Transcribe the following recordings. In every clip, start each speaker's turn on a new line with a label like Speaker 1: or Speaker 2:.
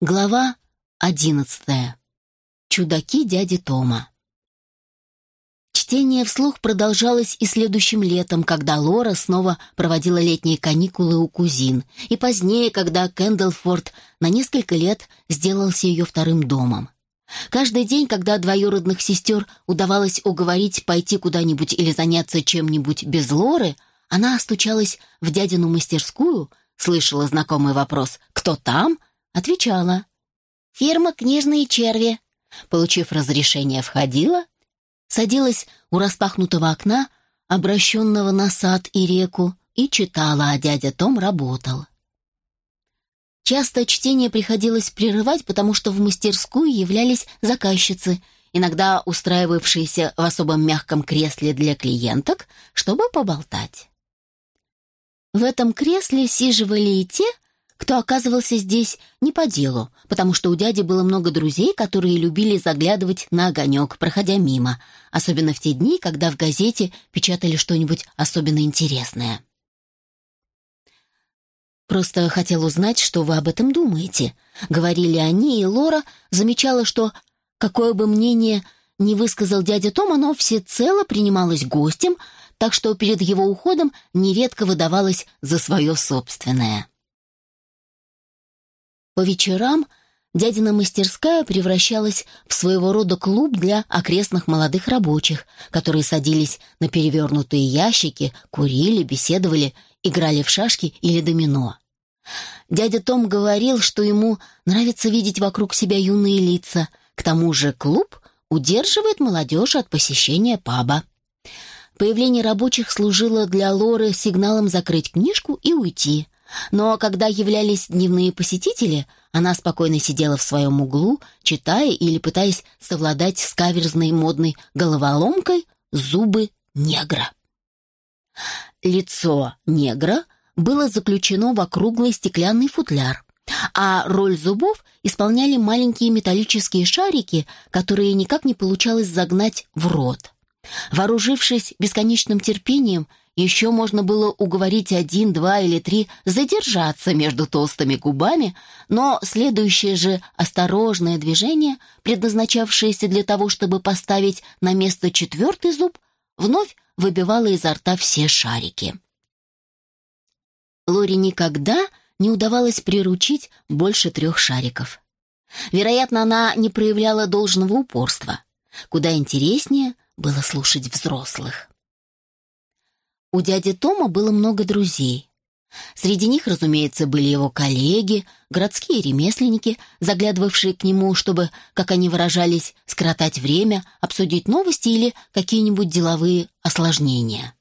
Speaker 1: Глава одиннадцатая. Чудаки дяди Тома. Чтение вслух продолжалось и следующим летом, когда Лора снова проводила летние каникулы у кузин, и позднее, когда Кэндлфорд на несколько лет сделался ее вторым домом. Каждый день, когда двоюродных сестер удавалось уговорить пойти куда-нибудь или заняться чем-нибудь без Лоры, она стучалась в дядину мастерскую, слышала знакомый вопрос «Кто там?», Отвечала. «Фирма «Книжные черви». Получив разрешение, входила, садилась у распахнутого окна, обращенного на сад и реку, и читала, а дядя Том работал. Часто чтение приходилось прерывать, потому что в мастерскую являлись заказчицы, иногда устраивавшиеся в особом мягком кресле для клиенток, чтобы поболтать. В этом кресле сиживали и те, кто оказывался здесь не по делу, потому что у дяди было много друзей, которые любили заглядывать на огонек, проходя мимо, особенно в те дни, когда в газете печатали что-нибудь особенно интересное. «Просто хотел узнать, что вы об этом думаете», — говорили они, и Лора замечала, что какое бы мнение не высказал дядя Том, оно всецело принималось гостем, так что перед его уходом нередко выдавалось за свое собственное. По вечерам дядина мастерская превращалась в своего рода клуб для окрестных молодых рабочих, которые садились на перевернутые ящики, курили, беседовали, играли в шашки или домино. Дядя Том говорил, что ему нравится видеть вокруг себя юные лица, к тому же клуб удерживает молодежь от посещения паба. Появление рабочих служило для Лоры сигналом закрыть книжку и уйти – но когда являлись дневные посетители, она спокойно сидела в своем углу, читая или пытаясь совладать с каверзной модной головоломкой «Зубы негра». Лицо негра было заключено в округлый стеклянный футляр, а роль зубов исполняли маленькие металлические шарики, которые никак не получалось загнать в рот. Вооружившись бесконечным терпением, еще можно было уговорить один, два или три задержаться между толстыми губами, но следующее же осторожное движение, предназначавшееся для того, чтобы поставить на место четвертый зуб, вновь выбивало изо рта все шарики. Лори никогда не удавалось приручить больше трех шариков. Вероятно, она не проявляла должного упорства. Куда интереснее было слушать взрослых. У дяди Тома было много друзей. Среди них, разумеется, были его коллеги, городские ремесленники, заглядывавшие к нему, чтобы, как они выражались, скоротать время, обсудить новости или какие-нибудь деловые осложнения.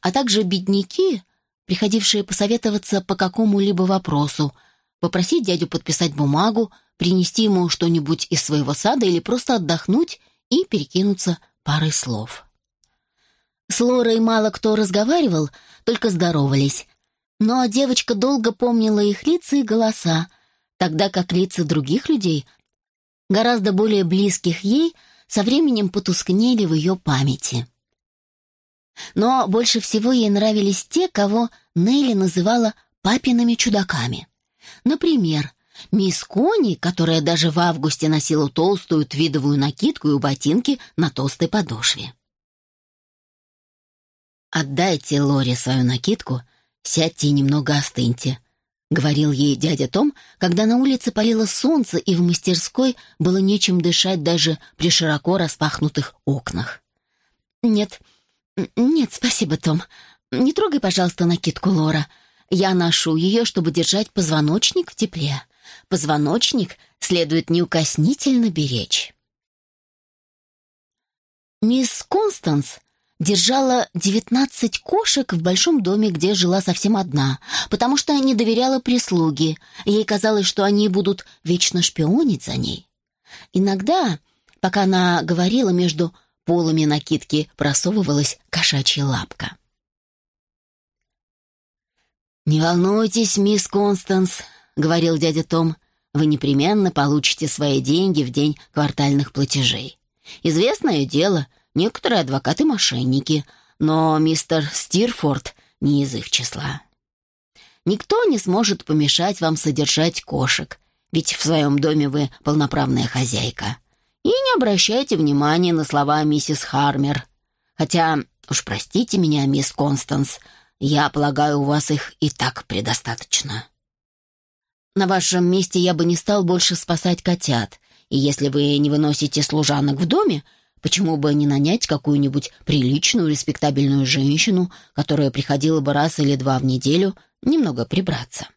Speaker 1: А также бедняки, приходившие посоветоваться по какому-либо вопросу, попросить дядю подписать бумагу, принести ему что-нибудь из своего сада или просто отдохнуть и перекинуться парой слов. С Лорой мало кто разговаривал, только здоровались. Но девочка долго помнила их лица и голоса, тогда как лица других людей, гораздо более близких ей, со временем потускнели в ее памяти. Но больше всего ей нравились те, кого Нелли называла папиными чудаками. Например, мисс Кони, которая даже в августе носила толстую твидовую накидку и ботинки на толстой подошве. «Отдайте Лоре свою накидку, сядьте и немного остыньте», — говорил ей дядя Том, когда на улице палило солнце и в мастерской было нечем дышать даже при широко распахнутых окнах. «Нет, нет, спасибо, Том. Не трогай, пожалуйста, накидку Лора. Я ношу ее, чтобы держать позвоночник в тепле. Позвоночник следует неукоснительно беречь». Мисс Констанс держала девятнадцать кошек в большом доме, где жила совсем одна, потому что не доверяла прислуге. Ей казалось, что они будут вечно шпионить за ней. Иногда, пока она говорила, между полами накидки просовывалась кошачья лапка. «Не волнуйтесь, мисс Констанс», — говорил дядя Том, — «вы непременно получите свои деньги в день квартальных платежей. Известное дело — Некоторые адвокаты — мошенники, но мистер Стирфорд не из их числа. Никто не сможет помешать вам содержать кошек, ведь в своем доме вы полноправная хозяйка. И не обращайте внимания на слова миссис Хармер. Хотя, уж простите меня, мисс Констанс, я полагаю, у вас их и так предостаточно. На вашем месте я бы не стал больше спасать котят, и если вы не выносите служанок в доме, почему бы не нанять какую-нибудь приличную, респектабельную женщину, которая приходила бы раз или два в неделю немного прибраться?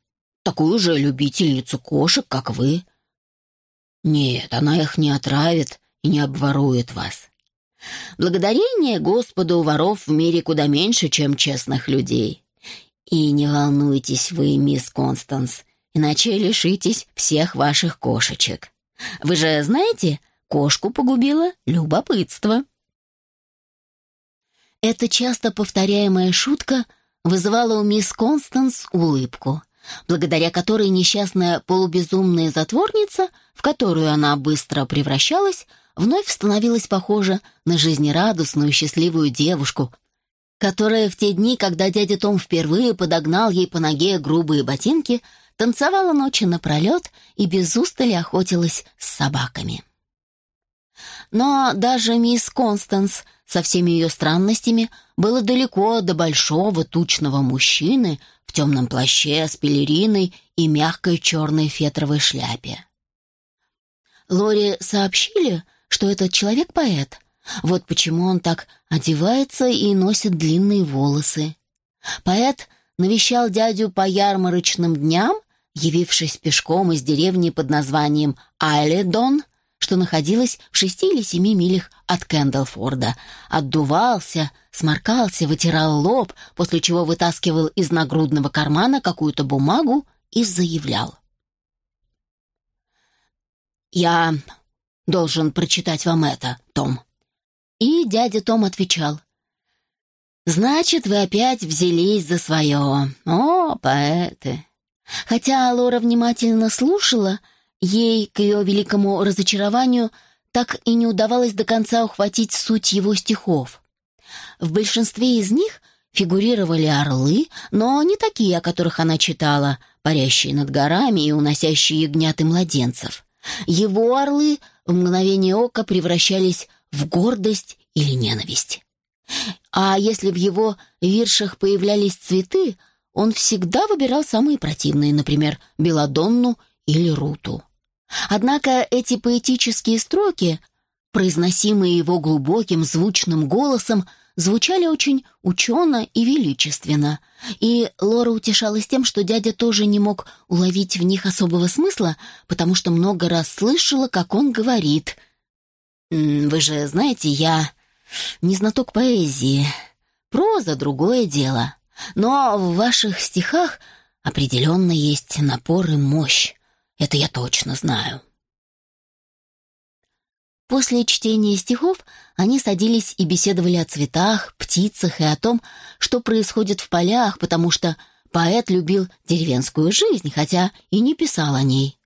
Speaker 1: Такую же любительницу кошек, как вы. Нет, она их не отравит и не обворует вас. Благодарение Господу воров в мире куда меньше, чем честных людей. И не волнуйтесь вы, мисс Констанс, иначе лишитесь всех ваших кошечек. Вы же знаете, кошку погубило любопытство. Эта часто повторяемая шутка вызывала у мисс Констанс улыбку, благодаря которой несчастная полубезумная затворница, в которую она быстро превращалась, вновь становилась похожа на жизнерадостную счастливую девушку, которая в те дни, когда дядя Том впервые подогнал ей по ноге грубые ботинки, танцевала ночи напролет и без устали охотилась с собаками. Но даже мисс Констанс со всеми ее странностями было далеко до большого тучного мужчины в темном плаще с пелериной и мягкой черной фетровой шляпе. Лори сообщили, что этот человек поэт. Вот почему он так одевается и носит длинные волосы. Поэт навещал дядю по ярмарочным дням, явившись пешком из деревни под названием Айледон, что находилась в шести или семи милях от Кэндлфорда, отдувался, сморкался, вытирал лоб, после чего вытаскивал из нагрудного кармана какую-то бумагу и заявлял. «Я должен прочитать вам это, Том». И дядя Том отвечал. «Значит, вы опять взялись за свое. О, поэты!» Хотя Лора внимательно слушала, ей, к ее великому разочарованию, так и не удавалось до конца ухватить суть его стихов. В большинстве из них фигурировали орлы, но не такие, о которых она читала, парящие над горами и уносящие ягнят младенцев. Его орлы в мгновение ока превращались в гордость или ненависть. А если в его виршах появлялись цветы, он всегда выбирал самые противные, например, Беладонну или Руту. Однако эти поэтические строки, произносимые его глубоким звучным голосом, звучали очень учено и величественно, и Лора утешалась тем, что дядя тоже не мог уловить в них особого смысла, потому что много раз слышала, как он говорит. «Вы же знаете, я не знаток поэзии, проза — другое дело, но в ваших стихах определенно есть напор и мощь, это я точно знаю». После чтения стихов они садились и беседовали о цветах, птицах и о том, что происходит в полях, потому что поэт любил деревенскую жизнь, хотя и не писал о ней.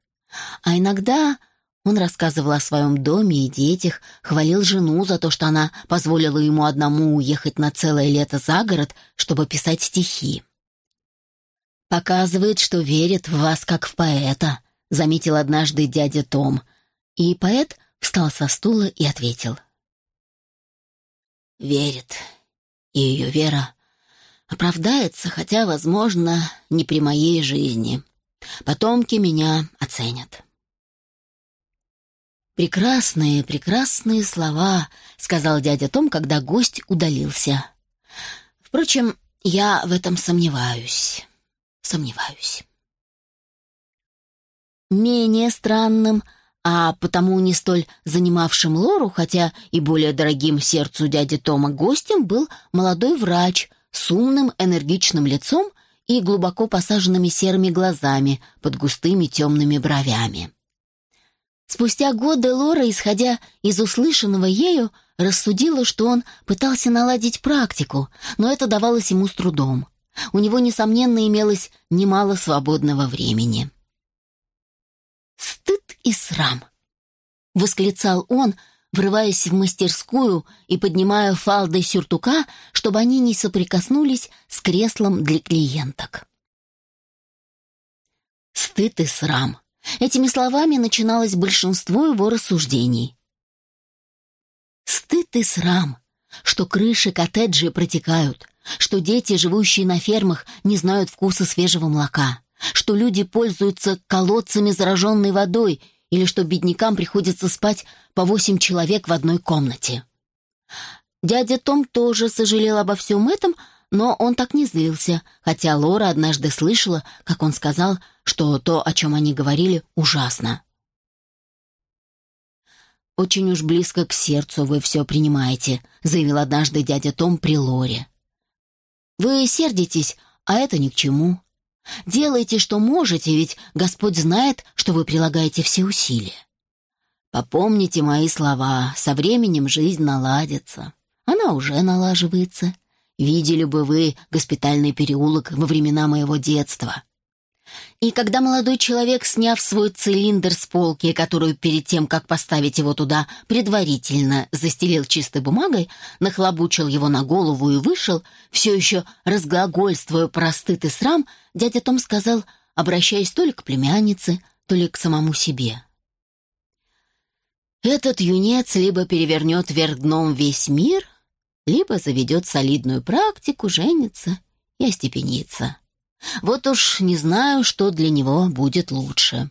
Speaker 1: А иногда он рассказывал о своем доме и детях, хвалил жену за то, что она позволила ему одному уехать на целое лето за город, чтобы писать стихи. «Показывает, что верит в вас как в поэта», — заметил однажды дядя Том. И поэт встал со стула и ответил. «Верит, и ее вера оправдается, хотя, возможно, не при моей жизни. Потомки меня оценят». «Прекрасные, прекрасные слова», — сказал дядя Том, когда гость удалился. «Впрочем, я в этом сомневаюсь. Сомневаюсь». Менее странным а потому не столь занимавшим Лору, хотя и более дорогим сердцу дяди Тома гостем был молодой врач с умным энергичным лицом и глубоко посаженными серыми глазами под густыми темными бровями. Спустя годы Лора, исходя из услышанного ею, рассудила, что он пытался наладить практику, но это давалось ему с трудом. У него, несомненно, имелось немало свободного времени. «Стыд и срам!» — восклицал он, врываясь в мастерскую и поднимая фалды сюртука, чтобы они не соприкоснулись с креслом для клиенток. «Стыд и срам!» Этими словами начиналось большинство его рассуждений. Стыд и срам, что крыши коттеджей протекают, что дети, живущие на фермах, не знают вкуса свежего молока, что люди пользуются колодцами зараженной водой или что беднякам приходится спать по восемь человек в одной комнате. Дядя Том тоже сожалел обо всем этом, но он так не злился, хотя Лора однажды слышала, как он сказал, что то, о чем они говорили, ужасно. «Очень уж близко к сердцу вы все принимаете», — заявил однажды дядя Том при Лоре. «Вы сердитесь, а это ни к чему. Делайте, что можете, ведь Господь знает, что вы прилагаете все усилия. Попомните мои слова, со временем жизнь наладится. Она уже налаживается. Видели бы вы госпитальный переулок во времена моего детства. И когда молодой человек, сняв свой цилиндр с полки, которую перед тем, как поставить его туда, предварительно застелил чистой бумагой, нахлобучил его на голову и вышел, все еще разглагольствуя про стыд и срам, дядя Том сказал, обращаясь то ли к племяннице, то ли к самому себе. «Этот юнец либо перевернет вверх дном весь мир, либо заведет солидную практику, женится и остепенится». Вот уж не знаю, что для него будет лучше.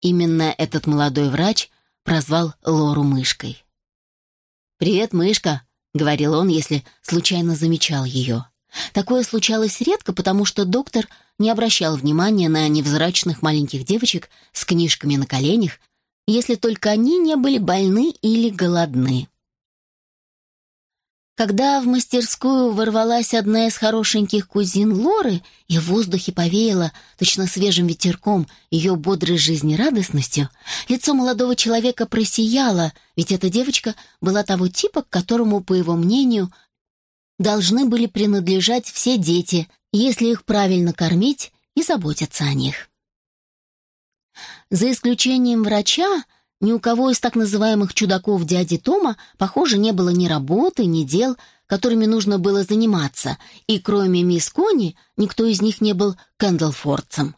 Speaker 1: Именно этот молодой врач прозвал Лору мышкой. «Привет, мышка», — говорил он, если случайно замечал ее. Такое случалось редко, потому что доктор не обращал внимания на невзрачных маленьких девочек с книжками на коленях, если только они не были больны или голодны. Когда в мастерскую ворвалась одна из хорошеньких кузин Лоры, и в воздухе повеяло, точно свежим ветерком, ее бодрой жизнерадостностью, лицо молодого человека просияло, ведь эта девочка была того типа, к которому, по его мнению, должны были принадлежать все дети, если их правильно кормить и заботиться о них. За исключением врача, ни у кого из так называемых чудаков дяди Тома, похоже, не было ни работы, ни дел, которыми нужно было заниматься, и кроме мисс Кони никто из них не был кэндлфордцем.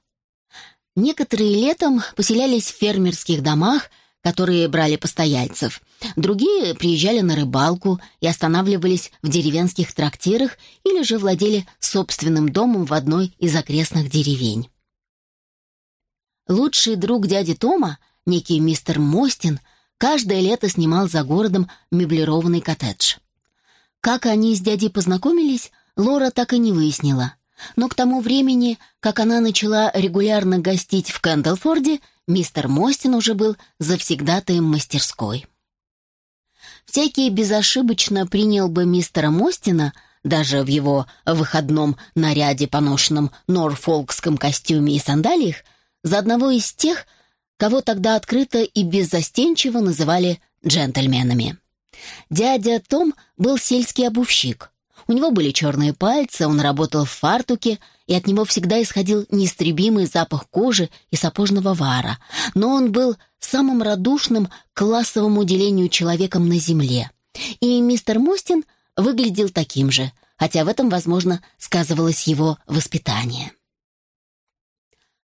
Speaker 1: Некоторые летом поселялись в фермерских домах, которые брали постояльцев. Другие приезжали на рыбалку и останавливались в деревенских трактирах или же владели собственным домом в одной из окрестных деревень. Лучший друг дяди Тома — некий мистер Мостин каждое лето снимал за городом меблированный коттедж. Как они с дядей познакомились, Лора так и не выяснила. Но к тому времени, как она начала регулярно гостить в Кэндлфорде, мистер Мостин уже был завсегдатаем мастерской. Всякий безошибочно принял бы мистера Мостина, даже в его выходном наряде, поношенном норфолкском костюме и сандалиях, за одного из тех, кого тогда открыто и беззастенчиво называли джентльменами. Дядя Том был сельский обувщик. У него были черные пальцы, он работал в фартуке, и от него всегда исходил неистребимый запах кожи и сапожного вара. Но он был самым радушным классовому делению человеком на земле. И мистер Мостин выглядел таким же, хотя в этом, возможно, сказывалось его воспитание.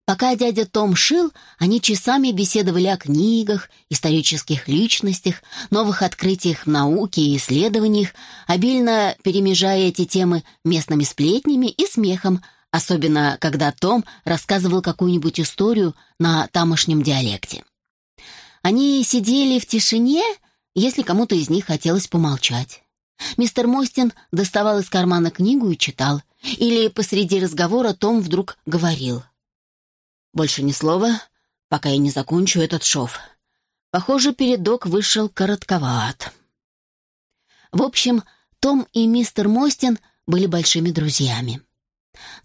Speaker 1: Пока дядя Том шил, они часами беседовали о книгах, исторических личностях, новых открытиях в науке и исследованиях, обильно перемежая эти темы местными сплетнями и смехом, особенно когда Том рассказывал какую-нибудь историю на тамошнем диалекте. Они сидели в тишине, если кому-то из них хотелось помолчать. Мистер Мостин доставал из кармана книгу и читал, или посреди разговора Том вдруг говорил — больше ни слова, пока я не закончу этот шов. Похоже, передок вышел коротковат. В общем, Том и мистер Мостин были большими друзьями.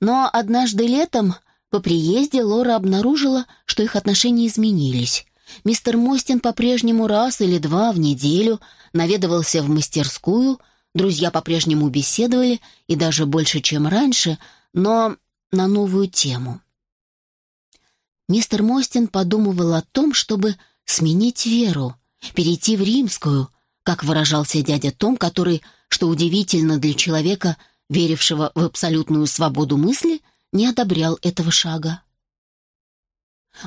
Speaker 1: Но однажды летом по приезде Лора обнаружила, что их отношения изменились. Мистер Мостин по-прежнему раз или два в неделю наведывался в мастерскую, друзья по-прежнему беседовали, и даже больше, чем раньше, но на новую тему — Мистер Мостин подумывал о том, чтобы сменить веру, перейти в римскую, как выражался дядя Том, который, что удивительно для человека, верившего в абсолютную свободу мысли, не одобрял этого шага.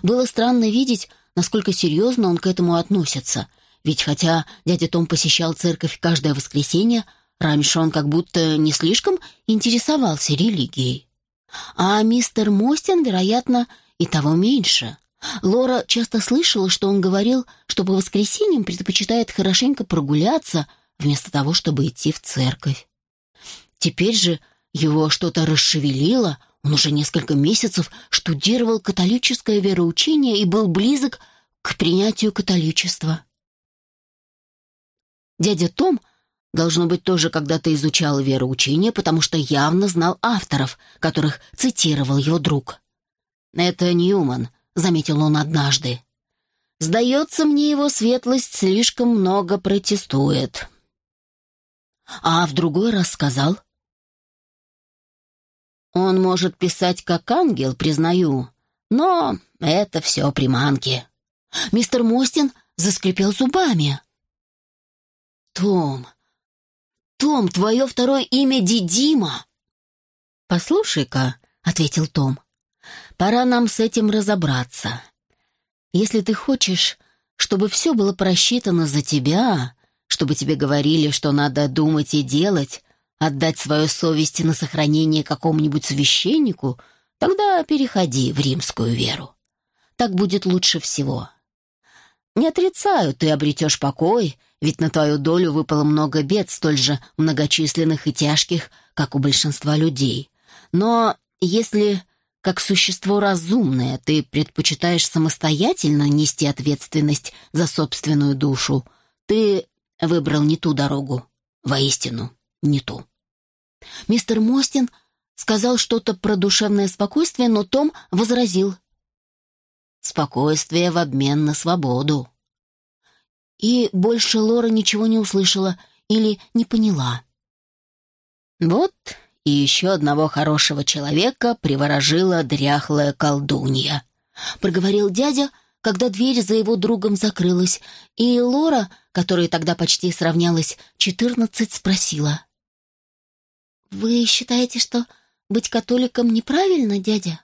Speaker 1: Было странно видеть, насколько серьезно он к этому относится, ведь хотя дядя Том посещал церковь каждое воскресенье, раньше он как будто не слишком интересовался религией. А мистер Мостин, вероятно, и того меньше. Лора часто слышала, что он говорил, что по воскресеньям предпочитает хорошенько прогуляться, вместо того, чтобы идти в церковь. Теперь же его что-то расшевелило, он уже несколько месяцев штудировал католическое вероучение и был близок к принятию католичества. Дядя Том, должно быть, тоже когда-то изучал вероучение, потому что явно знал авторов, которых цитировал его друг. «Это Ньюман», — заметил он однажды. «Сдается мне, его светлость слишком много протестует». А в другой раз сказал. «Он может писать как ангел, признаю, но это все приманки». Мистер Мостин заскрипел зубами. «Том, Том, твое второе имя Дидима!» «Послушай-ка», — ответил Том, Пора нам с этим разобраться. Если ты хочешь, чтобы все было просчитано за тебя, чтобы тебе говорили, что надо думать и делать, отдать свою совесть на сохранение какому-нибудь священнику, тогда переходи в римскую веру. Так будет лучше всего. Не отрицаю, ты обретешь покой, ведь на твою долю выпало много бед, столь же многочисленных и тяжких, как у большинства людей. Но если как существо разумное, ты предпочитаешь самостоятельно нести ответственность за собственную душу. Ты выбрал не ту дорогу. Воистину, не ту. Мистер Мостин сказал что-то про душевное спокойствие, но Том возразил. Спокойствие в обмен на свободу. И больше Лора ничего не услышала или не поняла. Вот и еще одного хорошего человека приворожила дряхлая колдунья. Проговорил дядя, когда дверь за его другом закрылась, и Лора, которая тогда почти сравнялась четырнадцать, спросила. «Вы считаете, что быть католиком неправильно, дядя?»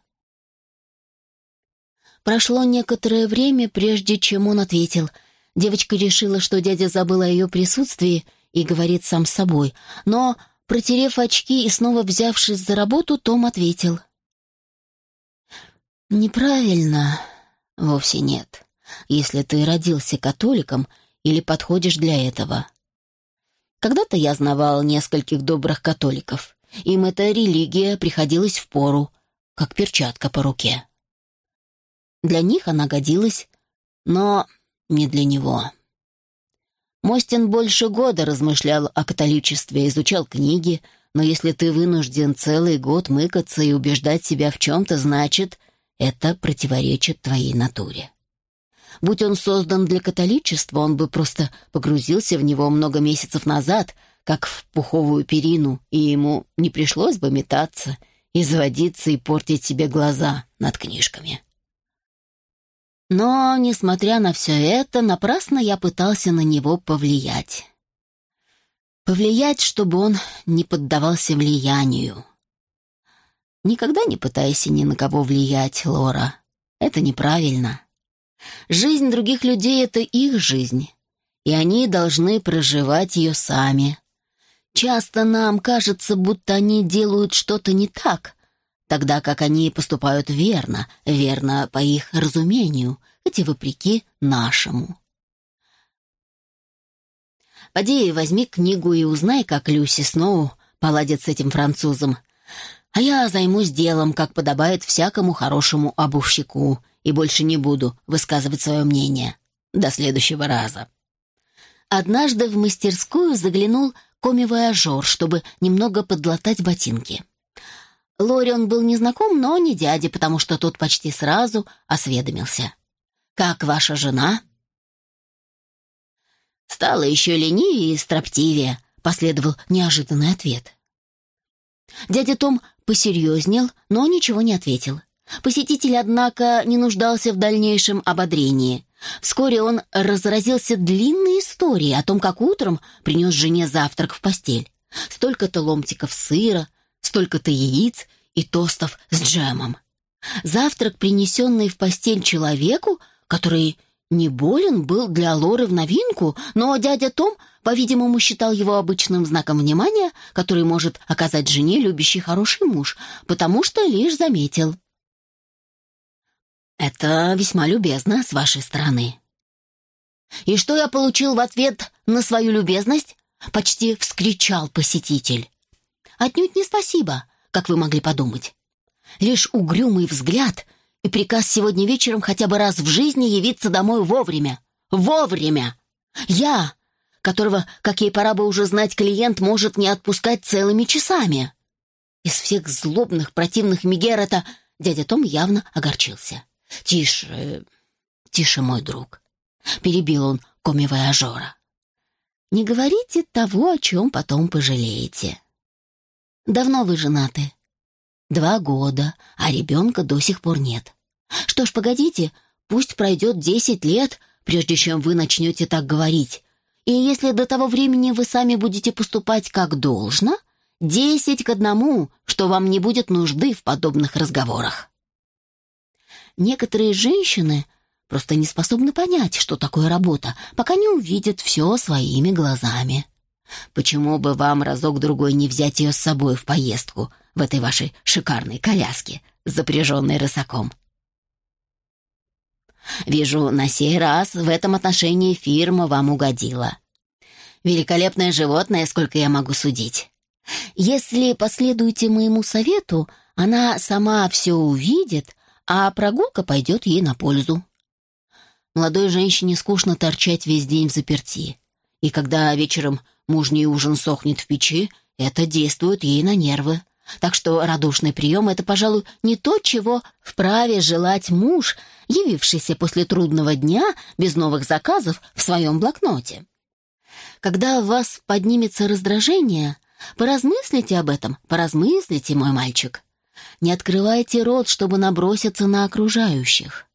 Speaker 1: Прошло некоторое время, прежде чем он ответил. Девочка решила, что дядя забыл о ее присутствии и говорит сам с собой, но Протерев очки и снова взявшись за работу, Том ответил. «Неправильно. Вовсе нет. Если ты родился католиком или подходишь для этого. Когда-то я знавал нескольких добрых католиков. Им эта религия приходилась в пору, как перчатка по руке. Для них она годилась, но не для него. Мостин больше года размышлял о католичестве, изучал книги, но если ты вынужден целый год мыкаться и убеждать себя в чем-то, значит, это противоречит твоей натуре. Будь он создан для католичества, он бы просто погрузился в него много месяцев назад, как в пуховую перину, и ему не пришлось бы метаться, изводиться и портить себе глаза над книжками. Но, несмотря на все это, напрасно я пытался на него повлиять. Повлиять, чтобы он не поддавался влиянию. Никогда не пытайся ни на кого влиять, Лора. Это неправильно. Жизнь других людей — это их жизнь, и они должны проживать ее сами. Часто нам кажется, будто они делают что-то не так, тогда как они поступают верно, верно по их разумению, хоть и вопреки нашему. Поди возьми книгу и узнай, как Люси Сноу поладит с этим французом. А я займусь делом, как подобает всякому хорошему обувщику, и больше не буду высказывать свое мнение. До следующего раза. Однажды в мастерскую заглянул коми-вояжер, чтобы немного подлатать ботинки. Лори он был незнаком, но не дядя, потому что тот почти сразу осведомился. «Как ваша жена?» «Стала еще ленивее и строптивее», — последовал неожиданный ответ. Дядя Том посерьезнел, но ничего не ответил. Посетитель, однако, не нуждался в дальнейшем ободрении. Вскоре он разразился длинной историей о том, как утром принес жене завтрак в постель. Столько-то ломтиков сыра, столько-то яиц и тостов с джемом. Завтрак, принесенный в постель человеку, который не болен, был для Лоры в новинку, но дядя Том, по-видимому, считал его обычным знаком внимания, который может оказать жене любящий хороший муж, потому что лишь заметил. «Это весьма любезно с вашей стороны». «И что я получил в ответ на свою любезность?» — почти вскричал посетитель. «Отнюдь не спасибо, как вы могли подумать. Лишь угрюмый взгляд и приказ сегодня вечером хотя бы раз в жизни явиться домой вовремя. Вовремя! Я, которого, как ей пора бы уже знать, клиент может не отпускать целыми часами. Из всех злобных, противных Мегерета дядя Том явно огорчился. «Тише, тише, мой друг», — перебил он коми-вояжера. «Не говорите того, о чем потом пожалеете. Давно вы женаты?» Два года, а ребенка до сих пор нет. Что ж, погодите, пусть пройдет десять лет, прежде чем вы начнете так говорить. И если до того времени вы сами будете поступать как должно, десять к одному, что вам не будет нужды в подобных разговорах. Некоторые женщины просто не способны понять, что такое работа, пока не увидят все своими глазами. Почему бы вам разок-другой не взять ее с собой в поездку в этой вашей шикарной коляске, запряженной рысаком? Вижу, на сей раз в этом отношении фирма вам угодила. Великолепное животное, сколько я могу судить. Если последуете моему совету, она сама все увидит, а прогулка пойдет ей на пользу. Молодой женщине скучно торчать весь день в заперти. И когда вечером мужний ужин сохнет в печи, это действует ей на нервы. Так что радушный прием — это, пожалуй, не то, чего вправе желать муж, явившийся после трудного дня без новых заказов в своем блокноте. Когда у вас поднимется раздражение, поразмыслите об этом, поразмыслите, мой мальчик. Не открывайте рот, чтобы наброситься на окружающих.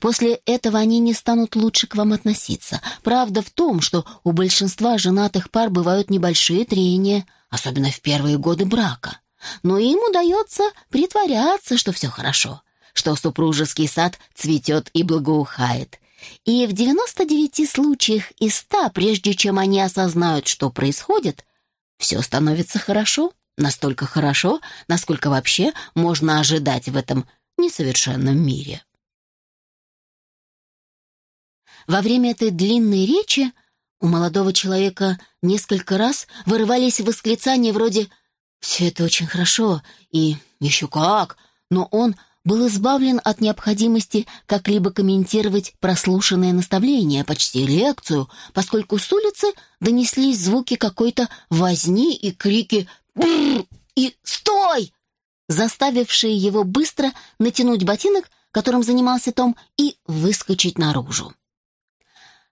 Speaker 1: После этого они не станут лучше к вам относиться. Правда в том, что у большинства женатых пар бывают небольшие трения, особенно в первые годы брака. Но им удается притворяться, что все хорошо, что супружеский сад цветет и благоухает. И в 99 случаях из 100, прежде чем они осознают, что происходит, все становится хорошо, настолько хорошо, насколько вообще можно ожидать в этом несовершенном мире. Во время этой длинной речи у молодого человека несколько раз вырывались восклицания вроде «Все это очень хорошо» и «Еще как!», но он был избавлен от необходимости как-либо комментировать прослушанное наставление, почти лекцию, поскольку с улицы донеслись звуки какой-то возни и крики «Бррр!» и «Стой!», заставившие его быстро натянуть ботинок, которым занимался Том, и выскочить наружу.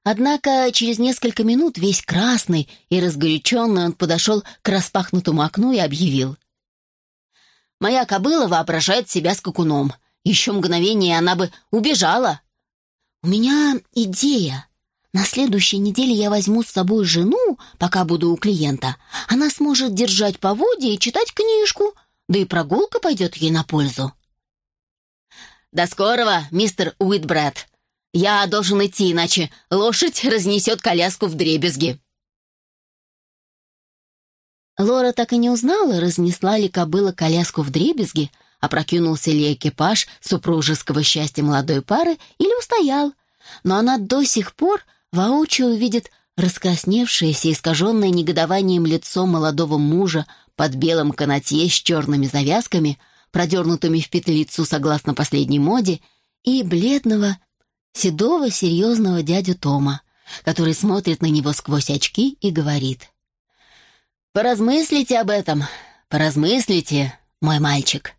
Speaker 1: Однако через несколько минут, весь красный и разгоряченный, он подошел к распахнутому окну и объявил. «Моя кобыла воображает себя скакуном. Еще мгновение она бы убежала». «У меня идея. На следующей неделе я возьму с собой жену, пока буду у клиента. Она сможет держать поводья и читать книжку, да и прогулка пойдет ей на пользу».
Speaker 2: «До скорого, мистер Уитбрэд», я должен идти, иначе лошадь разнесет коляску в дребезги».
Speaker 1: Лора так и не узнала, разнесла ли кобыла коляску в дребезги, опрокинулся ли экипаж супружеского счастья молодой пары или устоял. Но она до сих пор воочию увидит раскрасневшееся, искаженное негодованием лицо молодого мужа под белым канатье с черными завязками, продернутыми в петлицу согласно последней моде, и бледного, седого серьезного дядю Тома, который смотрит на него сквозь очки и говорит.
Speaker 2: «Поразмыслите об этом, поразмыслите, мой мальчик».